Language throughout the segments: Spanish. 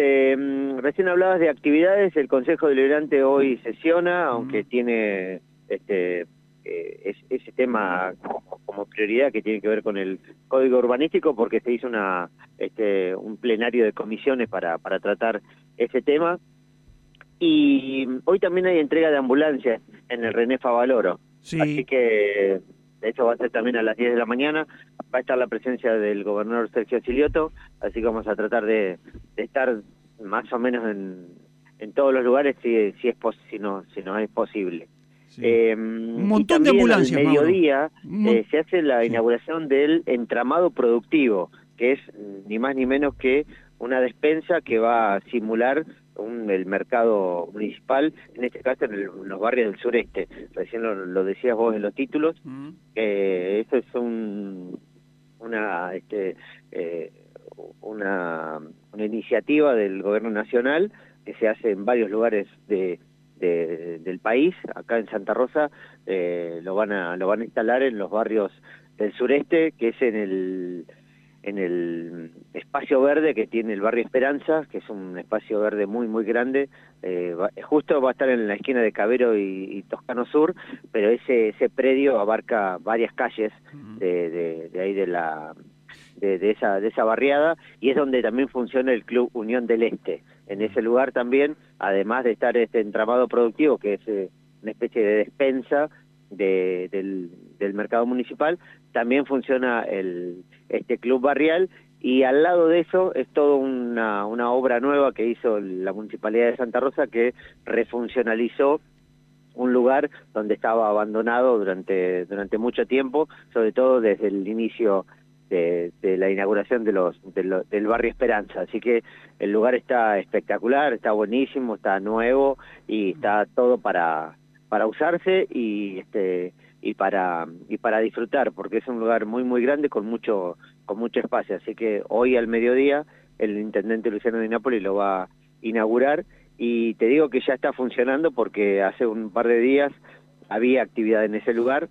este, mm, recién hablabas de actividades, el Consejo Deliberante hoy sesiona, aunque tiene este, eh, ese tema como prioridad que tiene que ver con el código urbanístico, porque se hizo una, este, un plenario de comisiones para, para tratar ese tema. Y hoy también hay entrega de ambulancias en el René Favaloro. Así que, de hecho, va a ser también a las 10 de la mañana. Va a estar la presencia del gobernador Sergio Silioto, así que vamos a tratar de, estar más o menos en, en todos los lugares si, si, es si, no, si no es posible. Eh, un montón de ambulancias. Al mediodía eh, se hace la inauguración del entramado productivo, que es ni más ni menos que una despensa que va a simular el mercado municipal, en este caso en, los barrios del sureste. Recién lo, decías vos en los títulos. eso es un, una, este, eh, una, una iniciativa del gobierno nacional que se hace en varios lugares de, del país. Acá en Santa Rosa eh, lo van a lo van a instalar en los barrios del sureste, que es en el en el espacio verde que tiene el barrio Esperanza, que es un espacio verde muy, muy grande. Eh, justo va a estar en la esquina de Cabero y, Toscano Sur, pero ese, ese predio abarca varias calles de, de, ahí de la... De, esa, de esa barriada y es donde también funciona el Club Unión del Este. En ese lugar también, además de estar este entramado productivo, que es eh, una especie de despensa de, del, del mercado municipal, también funciona el, este club barrial y al lado de eso es toda una, una obra nueva que hizo la Municipalidad de Santa Rosa que refuncionalizó un lugar donde estaba abandonado durante, durante mucho tiempo, sobre todo desde el inicio de, la inauguración de los, del barrio Esperanza. Así que el lugar está espectacular, está buenísimo, está nuevo y está todo para, para usarse y este y para y para disfrutar porque es un lugar muy muy grande con mucho con mucho espacio así que hoy al mediodía el intendente Luciano de Nápoles lo va a inaugurar y te digo que ya está funcionando porque hace un par de días había actividad en ese lugar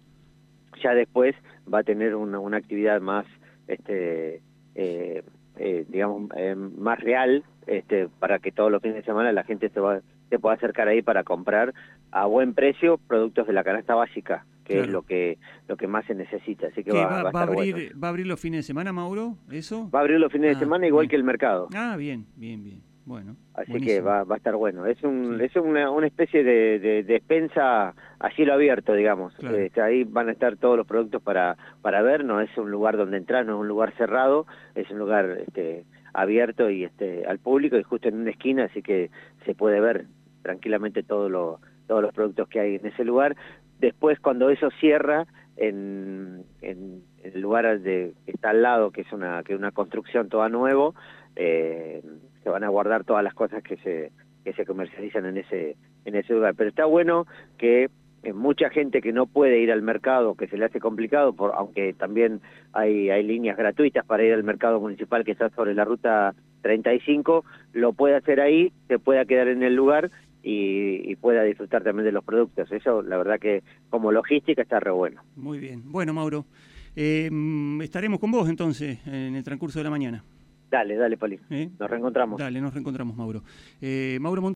ya después va a tener una, una actividad más este eh, eh, digamos eh, más real este para que todos los fines de semana la gente se va se pueda acercar ahí para comprar a buen precio productos de la canasta básica que es lo que lo que más se necesita. Así que va, a abrir, ¿Va a abrir los fines de semana, Mauro? ¿Eso? Va a abrir los fines de ah, semana igual que el mercado. Ah, bien, bien, bien. Bueno. Así que va, va a estar bueno. Es un es una, una especie de, de, despensa a cielo abierto, digamos. Este, ahí van a estar todos los productos para para ver. No es un lugar donde entrar, no es un lugar cerrado. Es un lugar este abierto y este al público y justo en una esquina, así que se puede ver tranquilamente todo lo, todos los productos que hay en ese lugar. Después, cuando eso cierra, en, en, el lugar de, que está al lado, que es una, que una construcción toda nuevo, eh, se van a guardar todas las cosas que se, que se comercializan en ese, en ese lugar. Pero está bueno que eh, mucha gente que no puede ir al mercado, que se le hace complicado, por, aunque también hay, hay líneas gratuitas para ir al mercado municipal que está sobre la ruta 35, lo puede hacer ahí, se pueda quedar en el lugar y, pueda disfrutar también de los productos. Eso, la verdad que como logística está re bueno. Muy bien. Bueno, Mauro, eh, estaremos con vos entonces en el transcurso de la mañana. Dale, dale, Poli. ¿Eh? Nos reencontramos. Dale, nos reencontramos, Mauro. Eh, Mauro